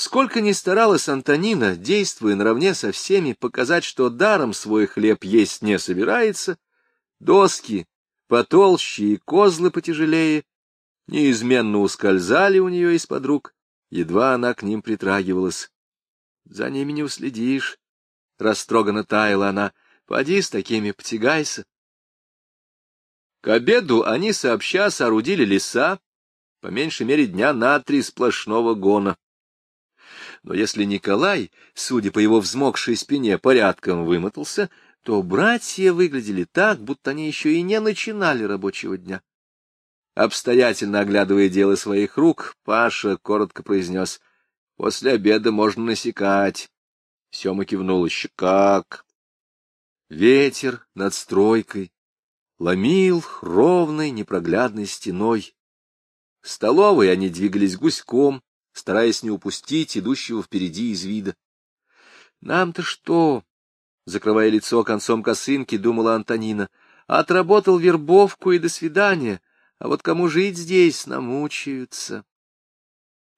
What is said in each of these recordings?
Сколько ни старалась Антонина, действуя наравне со всеми, показать, что даром свой хлеб есть не собирается, доски потолще и козлы потяжелее неизменно ускользали у нее из-под рук, едва она к ним притрагивалась. За ними не уследишь. Растроганно таяла она. Поди с такими, потягайся. К обеду они сообща соорудили леса, по меньшей мере дня на три сплошного гона. Но если Николай, судя по его взмокшей спине, порядком вымотался, то братья выглядели так, будто они еще и не начинали рабочего дня. Обстоятельно оглядывая дело своих рук, Паша коротко произнес, — После обеда можно насекать. Сема кивнул, — Еще как. Ветер над стройкой ломил ровной непроглядной стеной. В столовой они двигались гуськом, стараясь не упустить идущего впереди из вида. — Нам-то что? — закрывая лицо концом косынки, думала Антонина. — Отработал вербовку и до свидания. — а вот кому жить здесь намучаются.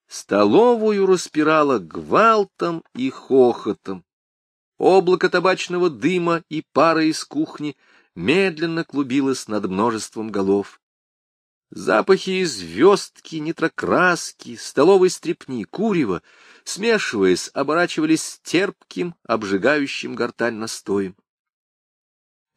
Столовую распирало гвалтом и хохотом. Облако табачного дыма и пара из кухни медленно клубилось над множеством голов. Запахи звездки, нитрокраски, столовой стрепни, курева, смешиваясь, оборачивались терпким, обжигающим гортань настоем.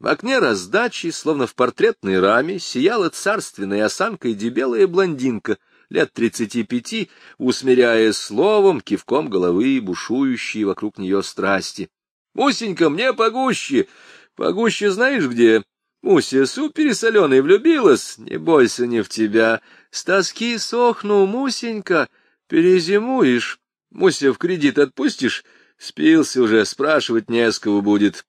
В окне раздачи, словно в портретной раме, сияла царственная осанкой дебелая блондинка лет тридцати пяти, усмиряя словом, кивком головы, бушующие вокруг нее страсти. — Мусенька, мне погуще! Погуще знаешь где? Муся, суп пересоленый влюбилась, не бойся не в тебя. С тоски сохну, Мусенька, перезимуешь. Муся, в кредит отпустишь? Спился уже, спрашивать не с кого будет.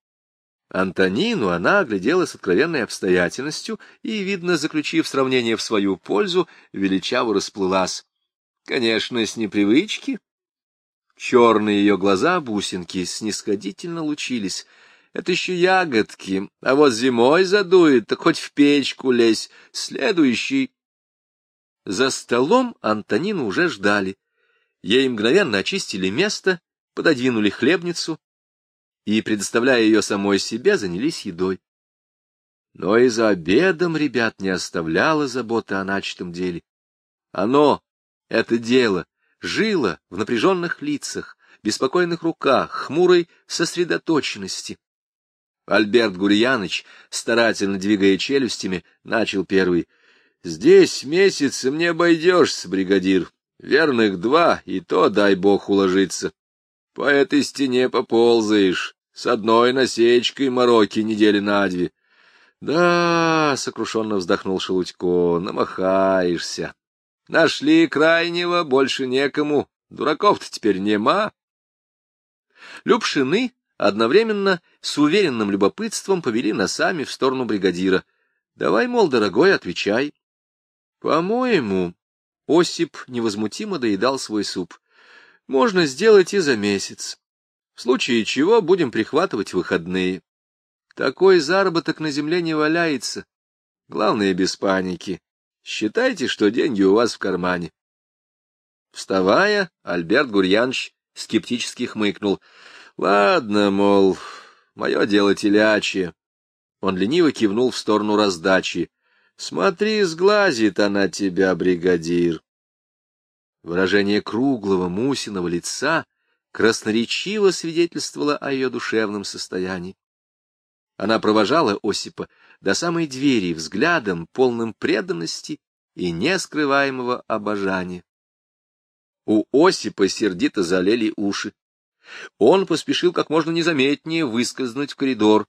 Антонину она оглядела с откровенной обстоятельностью и, видно, заключив сравнение в свою пользу, величаво расплылась. Конечно, с непривычки. Черные ее глаза-бусинки снисходительно лучились. Это еще ягодки, а вот зимой задует, так хоть в печку лезь. Следующий. За столом Антонину уже ждали. Ей мгновенно очистили место, пододвинули хлебницу, и, предоставляя ее самой себе, занялись едой. Но и за обедом ребят не оставляло заботы о начатом деле. Оно, это дело, жило в напряженных лицах, беспокойных руках, хмурой сосредоточенности. Альберт Гурьяныч, старательно двигая челюстями, начал первый. — Здесь месяцем не обойдешься, бригадир. Верных два, и то, дай бог, уложиться. По этой стене поползаешь. С одной насечкой мороки недели на две. Да, — сокрушенно вздохнул Шелудько, — намахаешься. Нашли крайнего, больше некому. Дураков-то теперь нема. Любшины одновременно с уверенным любопытством повели носами в сторону бригадира. — Давай, мол, дорогой, отвечай. — По-моему, Осип невозмутимо доедал свой суп. — Можно сделать и за месяц в случае чего будем прихватывать выходные. Такой заработок на земле не валяется. Главное, без паники. Считайте, что деньги у вас в кармане. Вставая, Альберт Гурьянович скептически хмыкнул. — Ладно, мол, мое дело телячье. Он лениво кивнул в сторону раздачи. — Смотри, сглазит она тебя, бригадир. Выражение круглого Мусиного лица — красноречиво свидетельствовала о ее душевном состоянии. Она провожала Осипа до самой двери взглядом, полным преданности и нескрываемого обожания. У Осипа сердито залили уши. Он поспешил как можно незаметнее выскользнуть в коридор.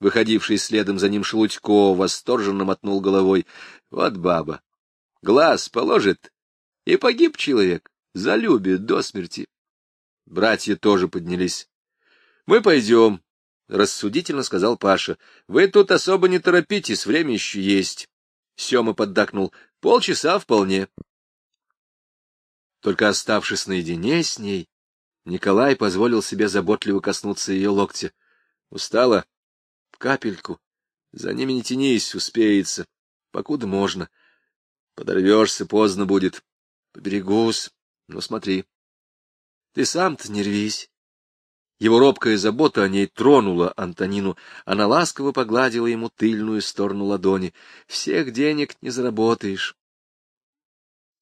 Выходивший следом за ним Шелудько восторженно мотнул головой. Вот баба! Глаз положит, и погиб человек, залюбит до смерти. Братья тоже поднялись. — Мы пойдем, — рассудительно сказал Паша. — Вы тут особо не торопитесь, время еще есть. Сема поддакнул. — Полчаса вполне. Только оставшись наедине с ней, Николай позволил себе заботливо коснуться ее локтя. Устала? Капельку. За ними не тянись, успеется. Покуда можно. Подорвешься, поздно будет. Поберегусь. Ну, смотри. Ты сам-то не рвись. Его робкая забота о ней тронула Антонину. Она ласково погладила ему тыльную сторону ладони. Всех денег не заработаешь.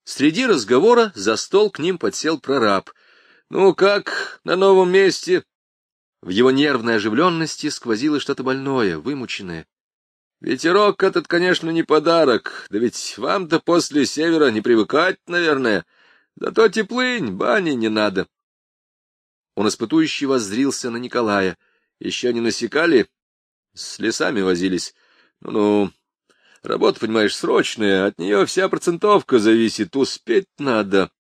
Среди разговора за стол к ним подсел прораб. «Ну как, на новом месте?» В его нервной оживленности сквозило что-то больное, вымученное. «Ветерок этот, конечно, не подарок, да ведь вам-то после севера не привыкать, наверное. Зато теплынь, бани не надо». Он испытующий воззрился на Николая. «Еще не насекали? С лесами возились. Ну-ну, Работа, понимаешь, срочная, от нее вся процентовка зависит, успеть надо.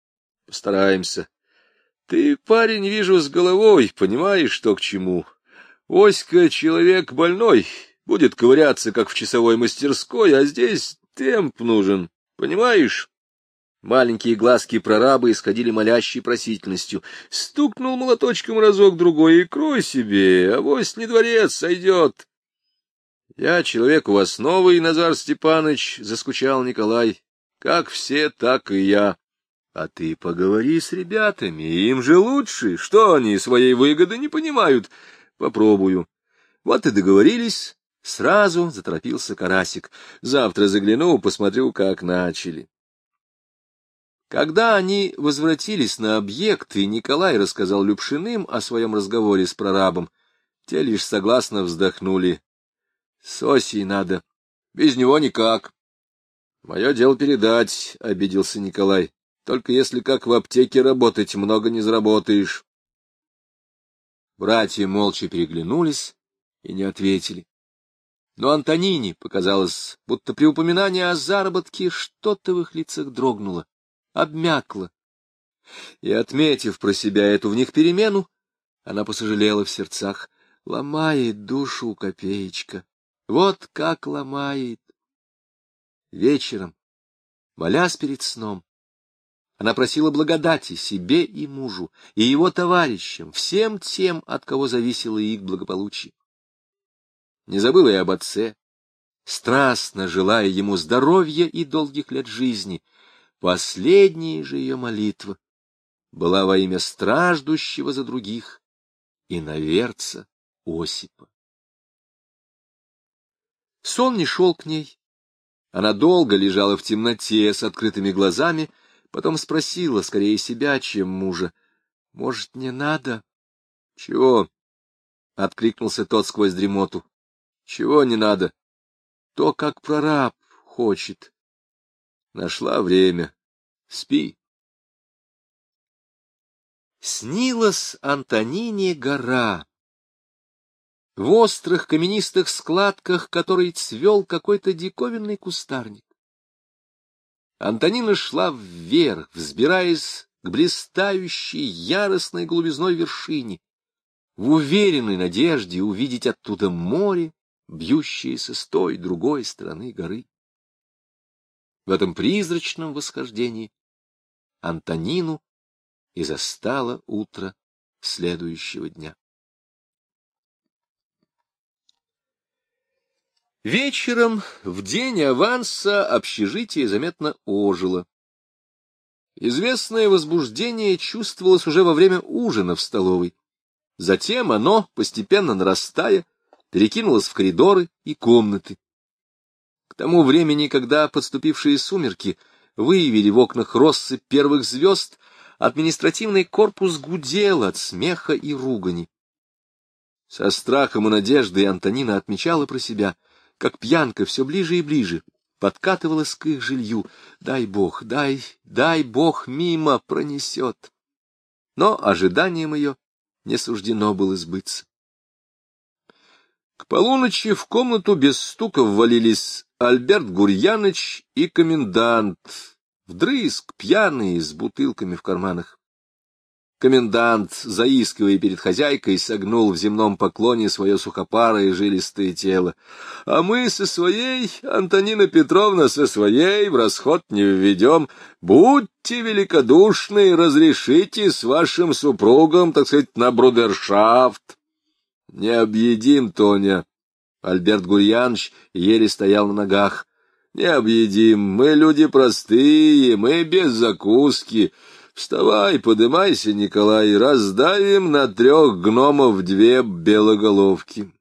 Постараемся. Ты, парень, вижу, с головой, понимаешь, что к чему. Оська — человек больной, будет ковыряться, как в часовой мастерской, а здесь темп нужен, понимаешь? Маленькие глазки прораба исходили молящей просительностью. Стукнул молоточком разок-другой и крой себе, авось не дворец сойдет. — Я человек у вас новый, Назар Степаныч, — заскучал Николай. — Как все, так и я. А ты поговори с ребятами, им же лучше. Что они своей выгоды не понимают? Попробую. Вот и договорились. Сразу заторопился Карасик. Завтра загляну, посмотрю, как начали. Когда они возвратились на объект, и Николай рассказал Любшиным о своем разговоре с прорабом, те лишь согласно вздохнули. Сосей надо. Без него никак. Мое дело передать, — обиделся Николай. Только если как в аптеке работать, много не заработаешь. Братья молча переглянулись и не ответили. Но Антонине показалось, будто при упоминании о заработке что-то в их лицах дрогнуло, обмякло. И, отметив про себя эту в них перемену, она посожалела в сердцах. Ломает душу копеечка. Вот как ломает. Вечером, молясь перед сном, она просила благодати себе и мужу, и его товарищам, всем тем, от кого зависело их благополучие. Не забыла и об отце, страстно желая ему здоровья и долгих лет жизни. Последняя же ее молитва была во имя страждущего за других и наверца Осипа. Сон не шел к ней. Она долго лежала в темноте с открытыми глазами, потом спросила скорее себя, чем мужа. — Может, не надо? — Чего? — откликнулся тот сквозь дремоту. — Чего не надо? — То, как прораб хочет. Нашла время. Спи. Снилась Антонине гора в острых каменистых складках, которые цвел какой-то диковинный кустарник. Антонина шла вверх, взбираясь к блистающей яростной голубизной вершине, в уверенной надежде увидеть оттуда море, бьющееся с той другой стороны горы. В этом призрачном восхождении Антонину и застало утро следующего дня. Вечером, в день аванса, общежитие заметно ожило. Известное возбуждение чувствовалось уже во время ужина в столовой. Затем оно, постепенно нарастая, перекинулось в коридоры и комнаты. К тому времени, когда подступившие сумерки выявили в окнах россыпь первых звезд, административный корпус гудел от смеха и ругани. Со страхом и надеждой Антонина отмечала про себя — как пьянка все ближе и ближе подкатывалась к их жилью. Дай бог, дай, дай бог мимо пронесет. Но ожиданием ее не суждено было сбыться. К полуночи в комнату без стука ввалились Альберт Гурьяныч и комендант, вдрызг пьяные, с бутылками в карманах. Комендант, заискивая перед хозяйкой, согнул в земном поклоне свое сухопарое жилистое тело. А мы со своей, Антонина Петровна, со своей в расход не введем. Будьте великодушны, разрешите с вашим супругом, так сказать, на брудершафт. Не объедим, Тоня. Альберт Гурьянович еле стоял на ногах. Не объедим, мы люди простые, мы без закуски. Вставай, подымайся, Николай, раздавим на трех гномов две белоголовки.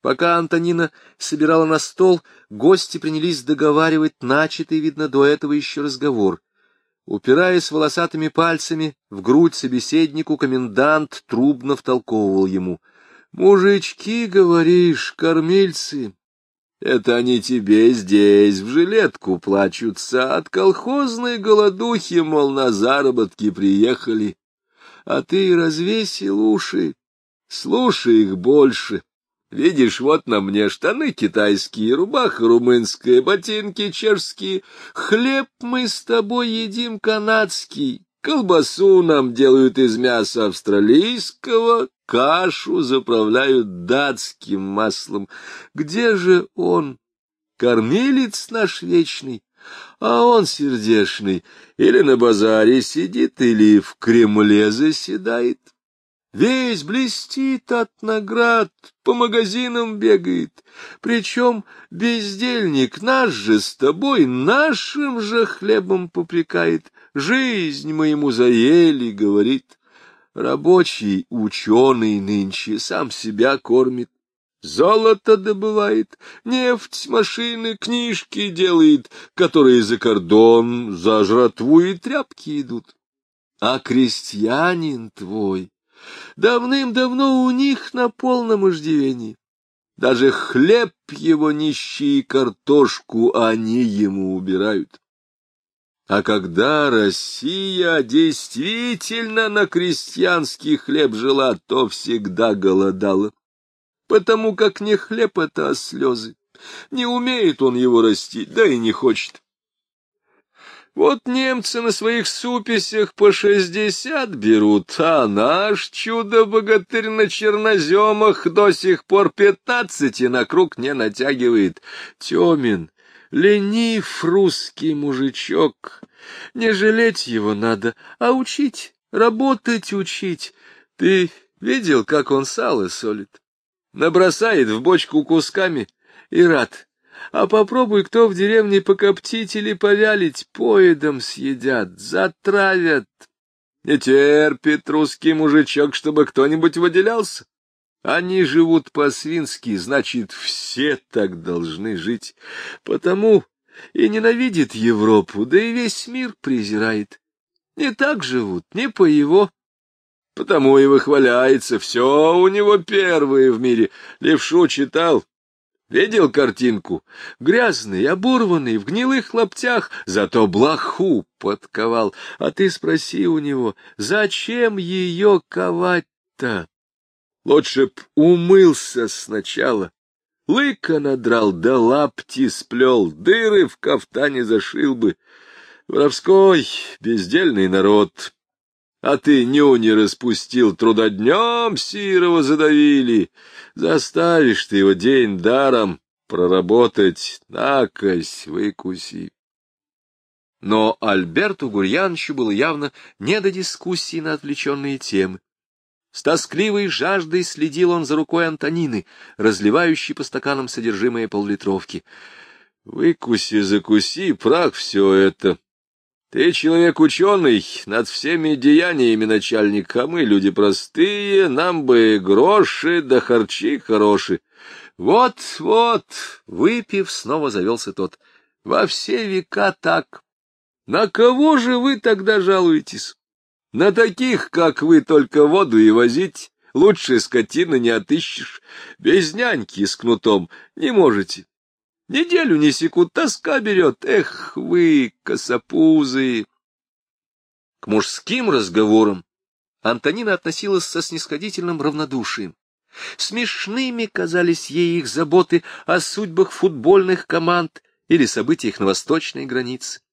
Пока Антонина собирала на стол, гости принялись договаривать начатый, видно, до этого еще разговор. Упираясь волосатыми пальцами в грудь собеседнику, комендант трубно втолковывал ему. — Мужички, говоришь, кормильцы, это они тебе здесь в жилетку плачутся, от колхозной голодухи, мол, на заработки приехали. А ты развесил уши, слушай их больше. Видишь, вот на мне штаны китайские, рубаха румынская, ботинки чешские, хлеб мы с тобой едим канадский, колбасу нам делают из мяса австралийского, кашу заправляют датским маслом. Где же он, кормилец наш вечный? А он сердешный или на базаре сидит, или в Кремле заседает. Весь блестит от наград, по магазинам бегает. Причем бездельник наш же с тобой нашим же хлебом попрекает. Жизнь мы ему заели, говорит. Рабочий ученый нынче сам себя кормит, золото добывает, нефть, машины, книжки делает, которые за кордон, за жратву и тряпки идут. А крестьянин твой давным-давно у них на полном иждивении. Даже хлеб его нищие картошку они ему убирают. А когда Россия действительно на крестьянский хлеб жила, то всегда голодала, потому как не хлеб это, а слезы. Не умеет он его растить, да и не хочет. Вот немцы на своих суписях по шестьдесят берут, а наш чудо-богатырь на черноземах до сих пор пятнадцати на круг не натягивает. Темин Ленив русский мужичок. Не жалеть его надо, а учить, работать учить. Ты видел, как он сало солит? Набросает в бочку кусками и рад. А попробуй кто в деревне покоптить или повялить, поедом съедят, затравят. Не терпит русский мужичок, чтобы кто-нибудь выделялся. Они живут по-свински, значит, все так должны жить. Потому и ненавидит Европу, да и весь мир презирает. Не так живут, не по его. Потому и выхваляется, все у него первое в мире. Левшу читал, видел картинку? Грязный, оборванный, в гнилых лаптях, зато блоху подковал. А ты спроси у него, зачем ее ковать-то? Лучше б умылся сначала. Лыка надрал, да лапти сплел, дыры в кафтане зашил бы. Воровской, бездельный народ. А ты нюни распустил, трудоднем Сирова задавили. Заставишь ты его день даром проработать, накось выкуси. Но Альберту Гурьяновичу было явно не до дискуссии на отвлеченные темы. С тоскливой жаждой следил он за рукой Антонины, разливающей по стаканам содержимое поллитровки. — Выкуси, закуси, прах все это. Ты человек ученый, над всеми деяниями начальник, а мы люди простые, нам бы гроши да харчи хорошие. Вот, вот, выпив, снова завелся тот. Во все века так. На кого же вы тогда жалуетесь? На таких, как вы, только воду и возить, лучше скотины не отыщешь. Без няньки с кнутом не можете. Неделю не секут, тоска берет. Эх вы, косопузы! К мужским разговорам Антонина относилась со снисходительным равнодушием. Смешными казались ей их заботы о судьбах футбольных команд или событиях на восточной границе.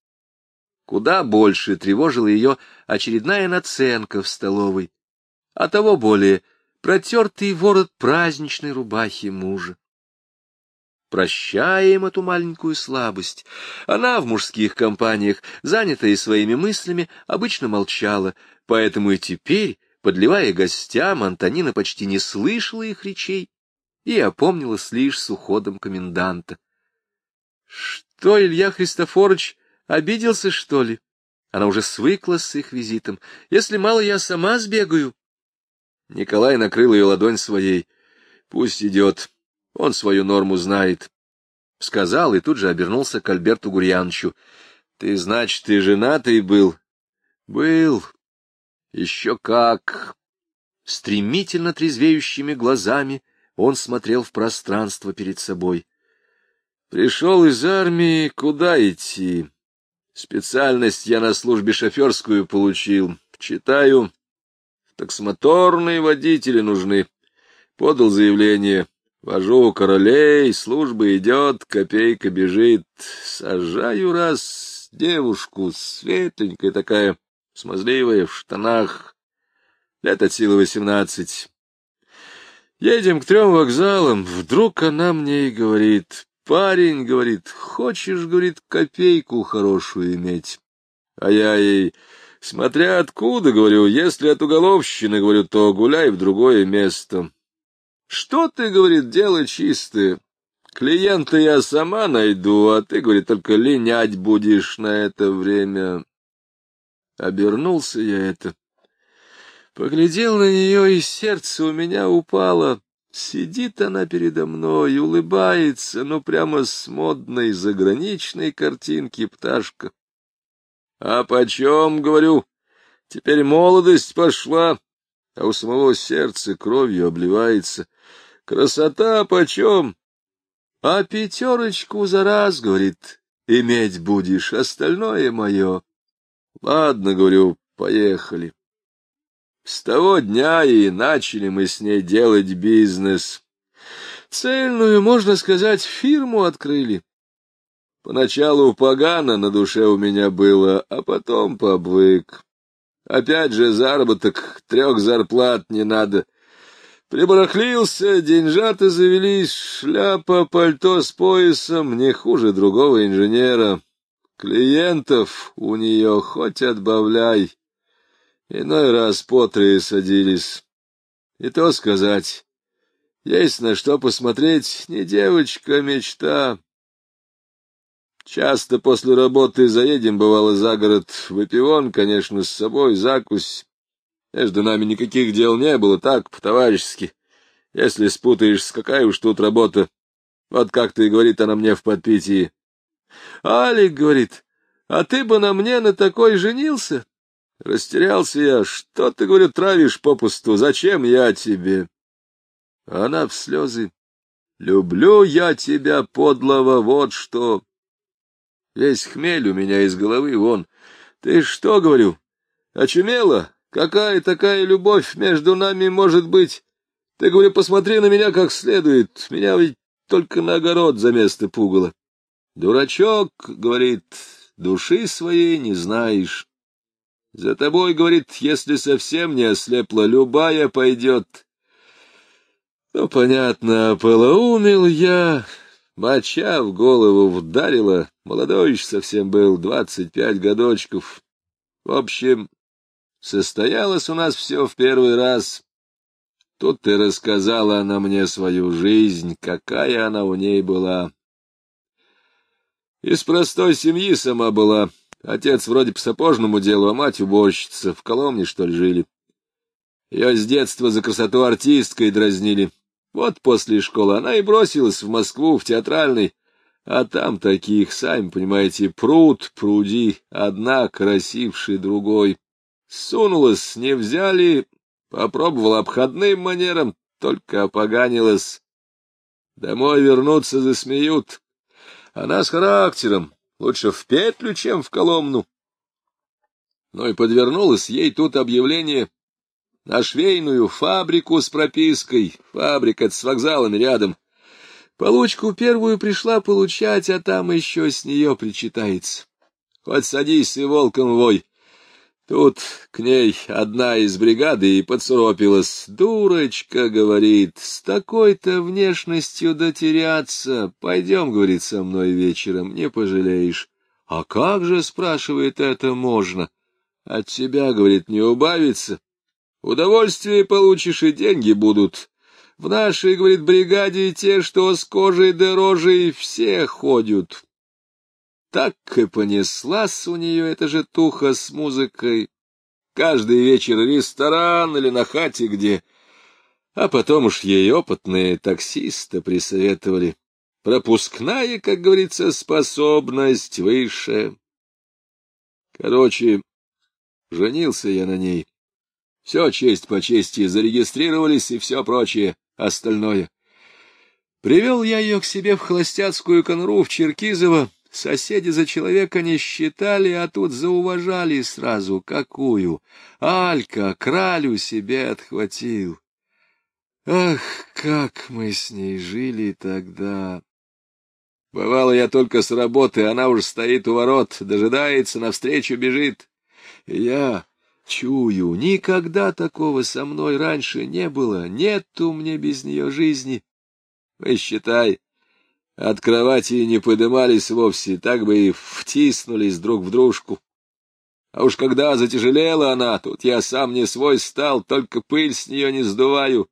Куда больше тревожила ее очередная наценка в столовой, а того более протертый ворот праздничной рубахи мужа. Прощаем эту маленькую слабость. Она в мужских компаниях, занятая своими мыслями, обычно молчала, поэтому и теперь, подливая гостям, Антонина почти не слышала их речей и опомнилась лишь с уходом коменданта. — Что, Илья Христофорович, Обиделся, что ли? Она уже свыклась с их визитом. Если мало, я сама сбегаю. Николай накрыл ее ладонь своей. Пусть идет, он свою норму знает. Сказал и тут же обернулся к Альберту Гурьяновичу. — Ты, значит, ты женатый был? — Был. Еще как. Стремительно трезвеющими глазами он смотрел в пространство перед собой. Пришел из армии, куда идти? Специальность я на службе шоферскую получил. Читаю. Таксомоторные водители нужны. Подал заявление. Вожу королей, служба идет, копейка бежит. Сажаю раз девушку, светленькая такая, смазливая, в штанах. Лет от силы восемнадцать. Едем к трем вокзалам. Вдруг она мне и говорит, Парень, говорит, хочешь, говорит, копейку хорошую иметь. А я ей, смотря откуда, говорю, если от уголовщины, говорю, то гуляй в другое место. Что ты, говорит, дело чистое. Клиента я сама найду, а ты, говорит, только линять будешь на это время. Обернулся я это. Поглядел на нее, и сердце у меня упало. Сидит она передо мной, улыбается, ну прямо с модной заграничной картинки пташка. А почем, говорю, теперь молодость пошла, а у самого сердца кровью обливается. Красота почем? А пятерочку за раз, говорит, иметь будешь, остальное мое. Ладно, говорю, поехали. С того дня и начали мы с ней делать бизнес. Цельную, можно сказать, фирму открыли. Поначалу погано на душе у меня было, а потом побвык. Опять же заработок, трех зарплат не надо. Прибарахлился, деньжата завелись, шляпа, пальто с поясом, не хуже другого инженера. Клиентов у нее хоть отбавляй. Иной раз по садились. И то сказать, есть на что посмотреть, не девочка, мечта. Часто после работы заедем, бывало, за город, выпивон, конечно, с собой, закусь. Между нами никаких дел не было, так, по-товарищески. Если спутаешься, какая уж тут работа. Вот как-то и говорит она мне в подпитии. Алик говорит, а ты бы на мне на такой женился? Растерялся я. Что ты, говорю, травишь попусту? Зачем я тебе? Она в слезы. Люблю я тебя, подлого, вот что. Весь хмель у меня из головы вон. Ты что, говорю, очумела? Какая такая любовь между нами может быть? Ты, говорю, посмотри на меня как следует. Меня ведь только на огород за место пугало. Дурачок, говорит, души своей не знаешь. За тобой, говорит, если совсем не ослепла, любая пойдет. Ну, понятно, полоумел я, моча в голову вдарила, молодой еще совсем был, двадцать пять годочков. В общем, состоялось у нас все в первый раз. Тут ты рассказала она мне свою жизнь, какая она у ней была. Из простой семьи сама была, Отец вроде по сапожному делу, а мать уборщица. В Коломне, что ли, жили. Ее с детства за красоту артисткой дразнили. Вот после школы она и бросилась в Москву, в театральный. А там таких, сами понимаете, пруд, пруди, одна красивший другой. Сунулась, не взяли, попробовала обходным манером, только опоганилась. Домой вернуться засмеют. Она с характером, Лучше в петлю, чем в Коломну. Ну и подвернулось ей тут объявление на швейную фабрику с пропиской. Фабрика с вокзалами рядом. Получку первую пришла получать, а там еще с нее причитается. Хоть садись и волком вой. Тут к ней одна из бригады и подсуропилась. «Дурочка, — говорит, — с такой-то внешностью дотеряться. Пойдем, — говорит, — со мной вечером, не пожалеешь». «А как же, — спрашивает, — это можно? От тебя, — говорит, — не убавится. Удовольствие получишь и деньги будут. В нашей, — говорит, — бригаде те, что с кожей дороже, и все ходят. Так и понеслась у нее эта же туха с музыкой. Каждый вечер ресторан или на хате где. А потом уж ей опытные таксисты присоветовали. Пропускная, как говорится, способность выше. Короче, женился я на ней. Все честь по чести, зарегистрировались и все прочее, остальное. Привел я ее к себе в холостяцкую конуру в Черкизово. Соседи за человека не считали, а тут зауважали сразу. Какую? Алька кралю себе отхватил. Ах, как мы с ней жили тогда! Бывало, я только с работы, она уж стоит у ворот, дожидается, навстречу бежит. Я чую, никогда такого со мной раньше не было, нету мне без нее жизни. Вы считай, от кровати не подымались вовсе, так бы и втиснулись друг в дружку. А уж когда затяжелела она, тут я сам не свой стал, только пыль с нее не сдуваю.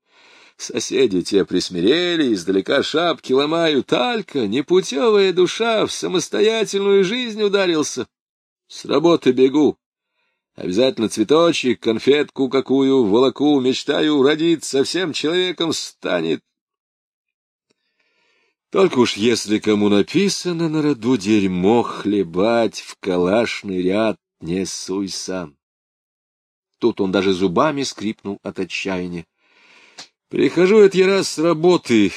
Соседи те присмирели, издалека шапки ломают. Алька, непутевая душа, в самостоятельную жизнь ударился. С работы бегу. Обязательно цветочек, конфетку какую, волоку, мечтаю родить, совсем человеком станет. Только уж если кому написано на роду дерьмо хлебать, в калашный ряд не суй сам. Тут он даже зубами скрипнул от отчаяния. Прихожу это я раз с работы.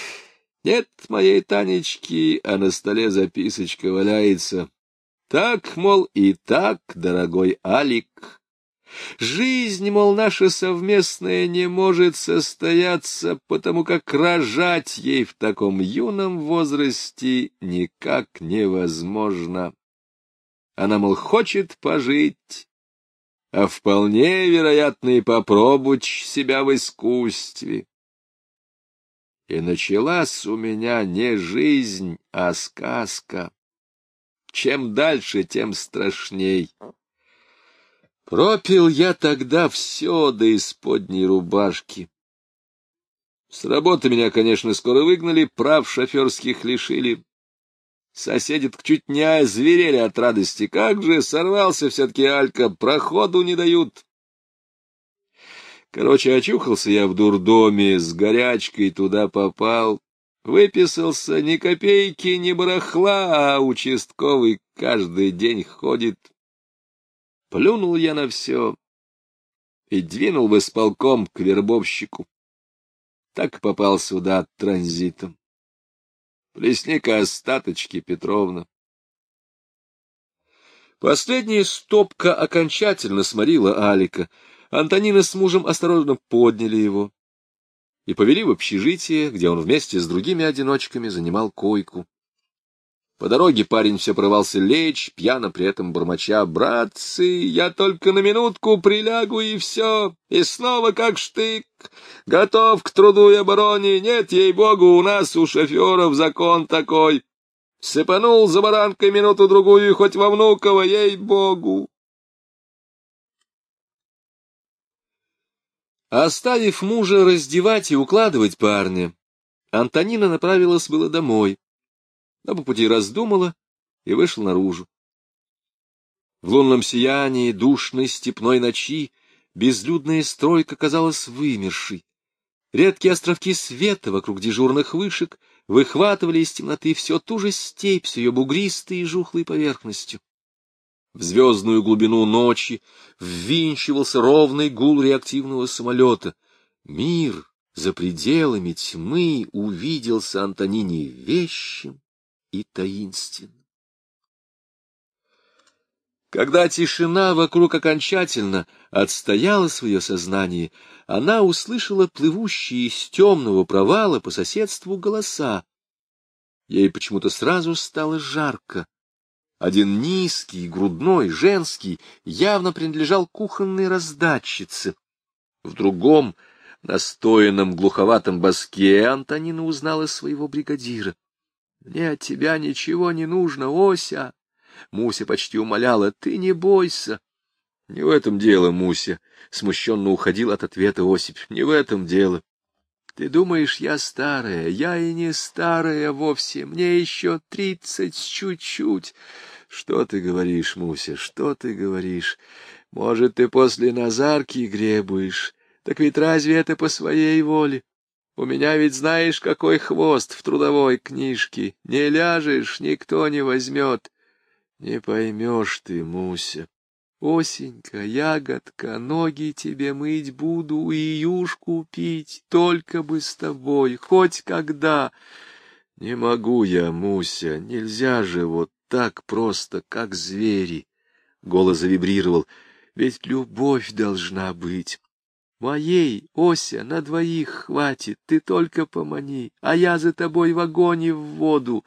Нет моей Танечки, а на столе записочка валяется. Так, мол, и так, дорогой Алик, Жизнь, мол, наша совместная не может состояться, потому как рожать ей в таком юном возрасте никак невозможно. Она, мол, хочет пожить, а вполне вероятно и попробовать себя в искусстве. И началась у меня не жизнь, а сказка. Чем дальше, тем страшней. Пропил я тогда все до исподней рубашки. С работы меня, конечно, скоро выгнали, прав шоферских лишили. Соседи чуть не озверели от радости. Как же сорвался все-таки Алька, проходу не дают. Короче, очухался я в дурдоме, с горячкой туда попал. Выписался ни копейки, ни барахла, а участковый каждый день ходит Плюнул я на все и двинул в исполком к вербовщику. Так попал сюда транзитом. Плесни-ка остаточки, Петровна. Последняя стопка окончательно сморила Алика. Антонина с мужем осторожно подняли его и повели в общежитие, где он вместе с другими одиночками занимал койку. По дороге парень все прорывался лечь, пьяно при этом бормоча. «Братцы, я только на минутку прилягу, и все, и снова как штык. Готов к труду и обороне. Нет, ей-богу, у нас, у шоферов, закон такой. Сыпанул за баранкой минуту-другую, хоть во Внуково, ей-богу». Оставив мужа раздевать и укладывать парня, Антонина направилась было домой но по пути раздумала и вышла наружу. В лунном сиянии душной степной ночи безлюдная стройка казалась вымершей. Редкие островки света вокруг дежурных вышек выхватывали из темноты все ту же степь с ее бугристой и жухлой поверхностью. В звездную глубину ночи ввинчивался ровный гул реактивного самолета. Мир за пределами тьмы увиделся Антонине вещим и таинственно. Когда тишина вокруг окончательно отстояла свое сознание, она услышала плывущие из темного провала по соседству голоса. Ей почему-то сразу стало жарко. Один низкий, грудной, женский, явно принадлежал кухонной раздатчице. В другом, настоянном глуховатом баске, Антонина узнала своего бригадира. Мне от тебя ничего не нужно, Ося. Муся почти умоляла, ты не бойся. Не в этом дело, Муся. Смущенно уходил от ответа Осип. Не в этом дело. Ты думаешь, я старая? Я и не старая вовсе. Мне еще тридцать чуть-чуть. Что ты говоришь, Муся, что ты говоришь? Может, ты после Назарки гребуешь? Так ведь разве это по своей воле? У меня ведь знаешь, какой хвост в трудовой книжке. Не ляжешь, никто не возьмет. Не поймешь ты, Муся. Осенька, ягодка, ноги тебе мыть буду и юшку пить, только бы с тобой, хоть когда. Не могу я, Муся, нельзя же вот так просто, как звери. Голос завибрировал. Ведь любовь должна быть. Моей, Ося, на двоих хватит, ты только помани, а я за тобой в огонь и в воду.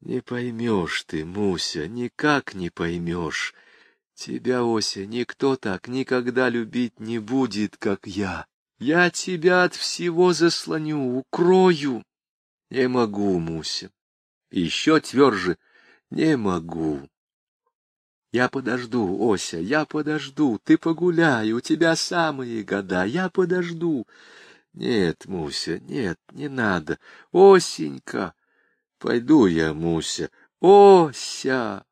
Не поймешь ты, Муся, никак не поймешь. Тебя, Ося, никто так никогда любить не будет, как я. Я тебя от всего заслоню, укрою. Не могу, Муся. Еще тверже, не могу. Я подожду, Ося, я подожду. Ты погуляй, у тебя самые года. Я подожду. Нет, Муся, нет, не надо. Осенька. Пойду я, Муся. Ося!